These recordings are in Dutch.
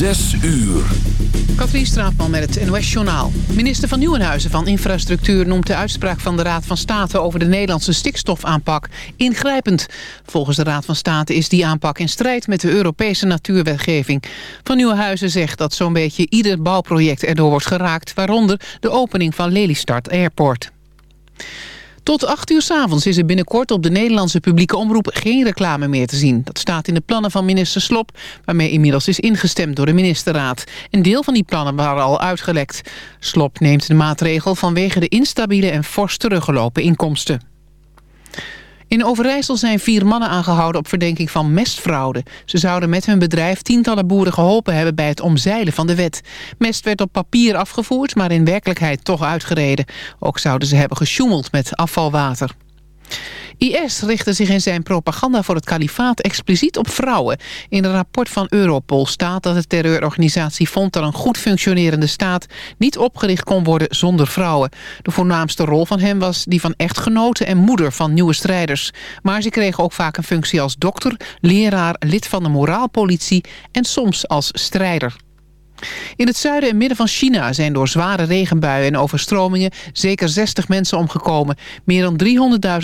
Zes uur. Katrien Straatman met het NOS-journaal. Minister van Nieuwenhuizen van Infrastructuur noemt de uitspraak van de Raad van State over de Nederlandse stikstofaanpak ingrijpend. Volgens de Raad van State is die aanpak in strijd met de Europese natuurwetgeving. Van Nieuwenhuizen zegt dat zo'n beetje ieder bouwproject erdoor wordt geraakt, waaronder de opening van Lelystad Airport. Tot 8 uur s avonds is er binnenkort op de Nederlandse publieke omroep geen reclame meer te zien. Dat staat in de plannen van minister Slop, waarmee inmiddels is ingestemd door de ministerraad. Een deel van die plannen waren al uitgelekt. Slop neemt de maatregel vanwege de instabiele en fors teruggelopen inkomsten. In Overijssel zijn vier mannen aangehouden op verdenking van mestfraude. Ze zouden met hun bedrijf tientallen boeren geholpen hebben bij het omzeilen van de wet. Mest werd op papier afgevoerd, maar in werkelijkheid toch uitgereden. Ook zouden ze hebben gesjoemeld met afvalwater. IS richtte zich in zijn propaganda voor het kalifaat expliciet op vrouwen. In een rapport van Europol staat dat de terreurorganisatie vond dat een goed functionerende staat niet opgericht kon worden zonder vrouwen. De voornaamste rol van hem was die van echtgenote en moeder van nieuwe strijders. Maar ze kregen ook vaak een functie als dokter, leraar, lid van de moraalpolitie en soms als strijder. In het zuiden en midden van China zijn door zware regenbuien en overstromingen zeker 60 mensen omgekomen. Meer dan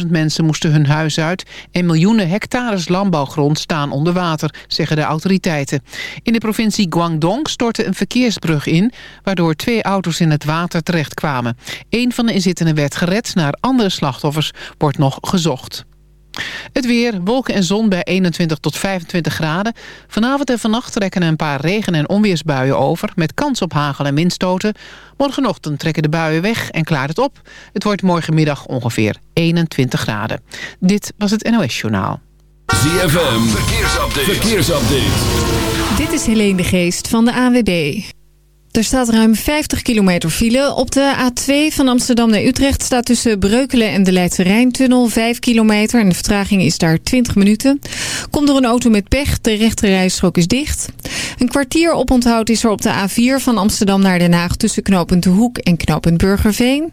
300.000 mensen moesten hun huis uit en miljoenen hectares landbouwgrond staan onder water, zeggen de autoriteiten. In de provincie Guangdong stortte een verkeersbrug in, waardoor twee auto's in het water terechtkwamen. Een van de inzittenden werd gered, naar andere slachtoffers wordt nog gezocht. Het weer, wolken en zon bij 21 tot 25 graden. Vanavond en vannacht trekken een paar regen- en onweersbuien over... met kans op hagel en windstoten. Morgenochtend trekken de buien weg en klaart het op. Het wordt morgenmiddag ongeveer 21 graden. Dit was het NOS Journaal. ZFM, verkeersupdate. verkeersupdate. Dit is Helene de Geest van de AWB. Er staat ruim 50 kilometer file. Op de A2 van Amsterdam naar Utrecht staat tussen Breukelen en de Leidse Rijntunnel 5 kilometer. En de vertraging is daar 20 minuten. Komt door een auto met pech. De rechterrijstrook is dicht. Een kwartier oponthoud is er op de A4 van Amsterdam naar Den Haag tussen knooppunt De Hoek en knooppunt Burgerveen.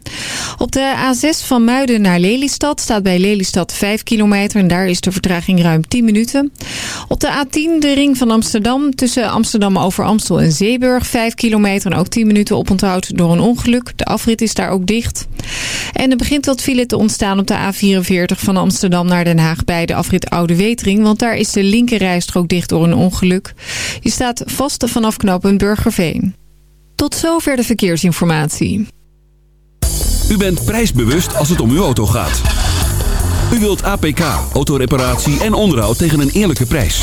Op de A6 van Muiden naar Lelystad staat bij Lelystad 5 kilometer. En daar is de vertraging ruim 10 minuten. Op de A10 de ring van Amsterdam tussen Amsterdam over Amstel en Zeeburg 5 kilometer en ook 10 minuten oponthoud door een ongeluk. De afrit is daar ook dicht. En er begint wat file te ontstaan op de A44 van Amsterdam naar Den Haag bij de afrit Oude Wetering. Want daar is de linkerrijstrook dicht door een ongeluk. Je staat vast vanaf knooppunt Burgerveen. Tot zover de verkeersinformatie. U bent prijsbewust als het om uw auto gaat. U wilt APK, autoreparatie en onderhoud tegen een eerlijke prijs.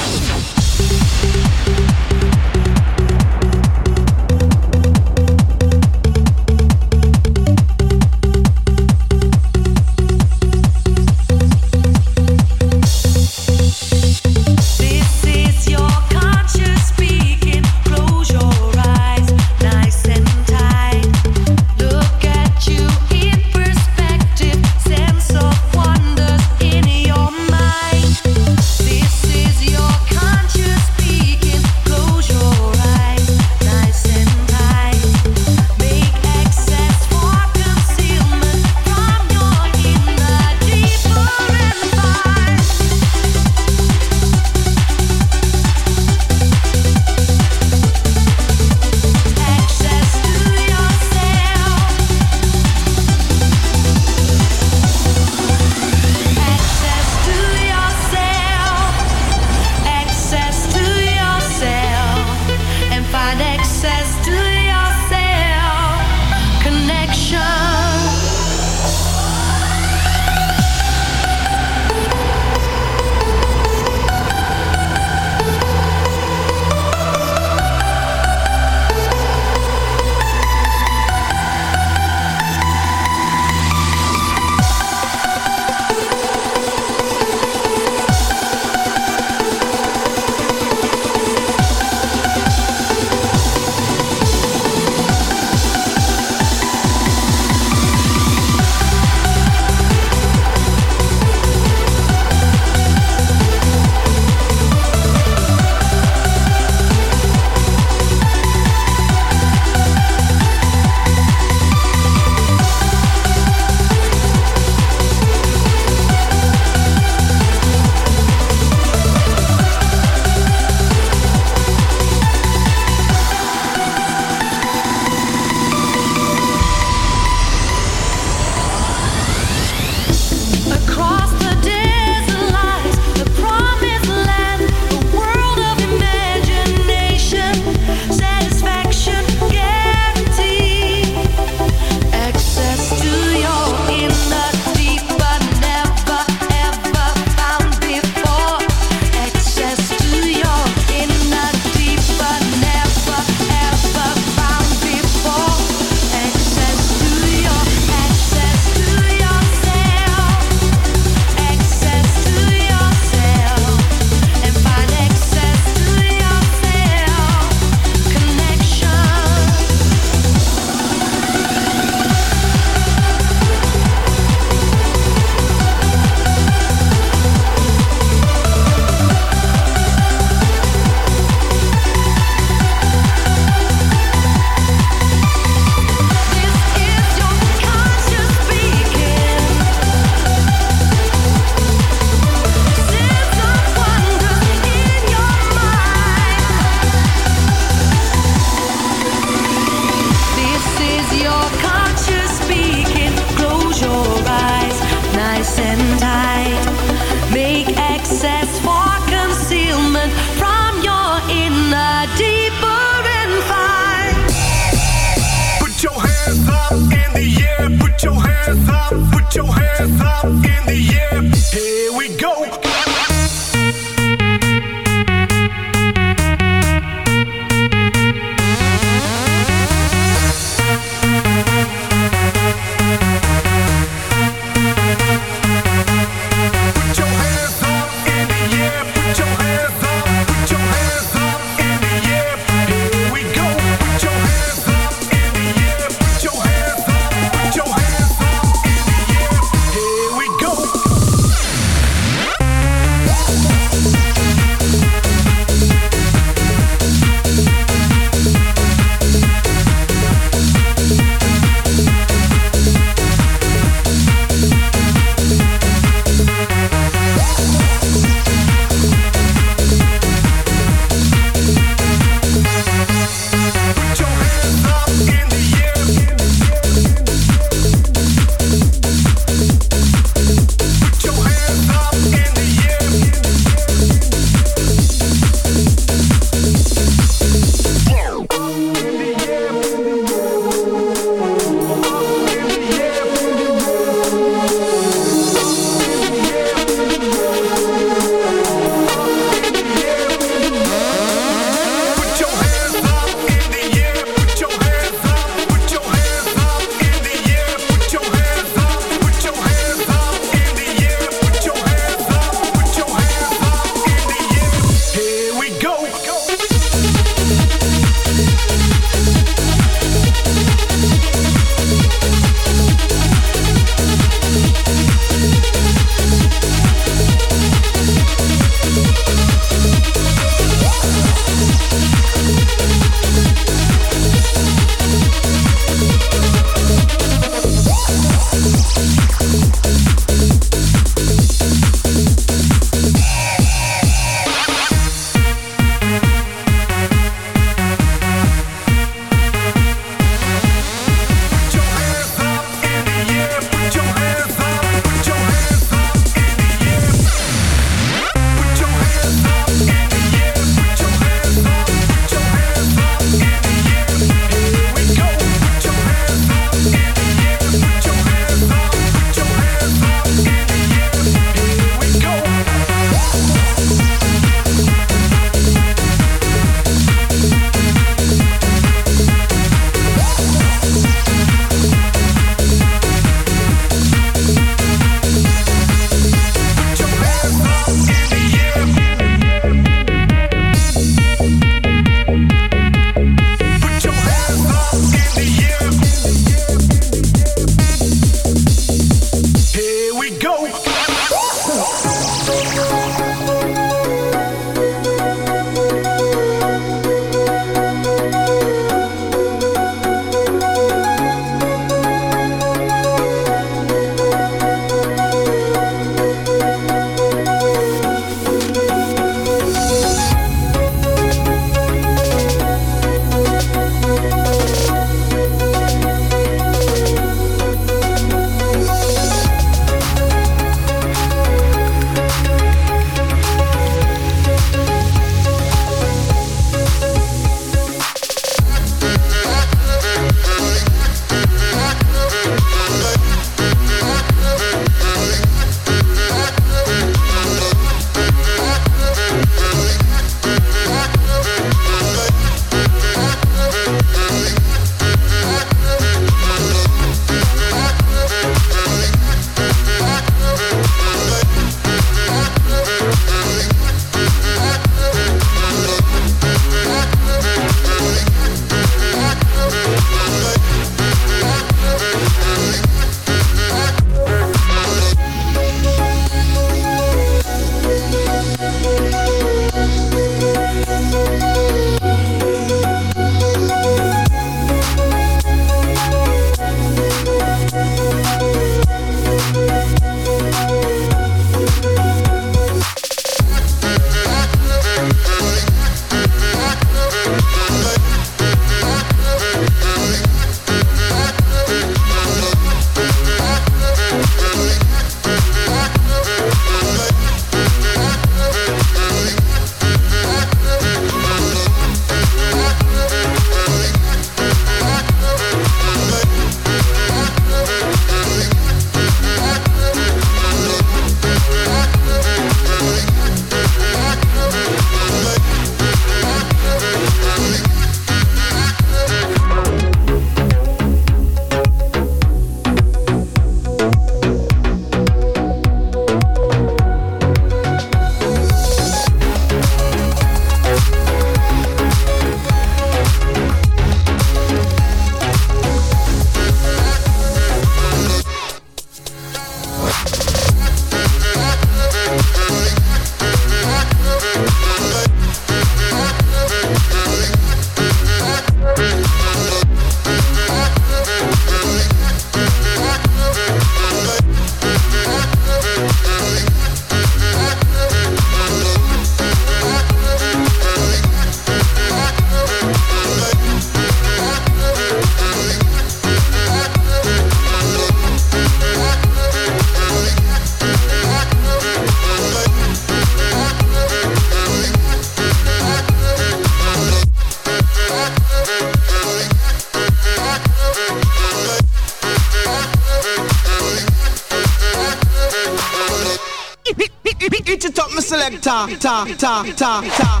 Ta ta ta ta ta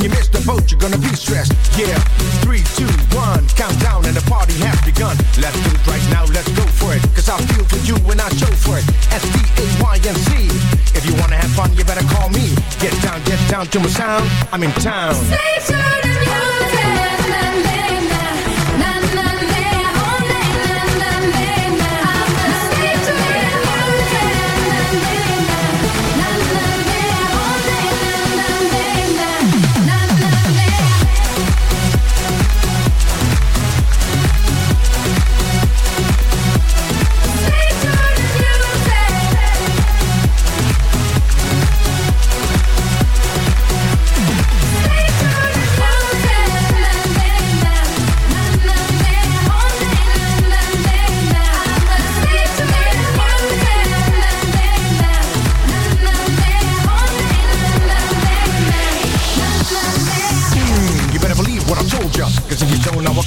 when you miss the boat, you're gonna be stressed. Yeah, three, two, one, countdown, and the party has begun. Let's do it right now, let's go for it, cause I feel for you and I show for it. S D A Y N C. If you wanna have fun, you better call me. Get down, get down to my sound, I'm in town. Mm, you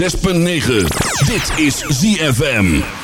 106.9. Dit is ZFM.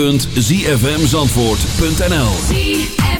www.zfmzandvoort.nl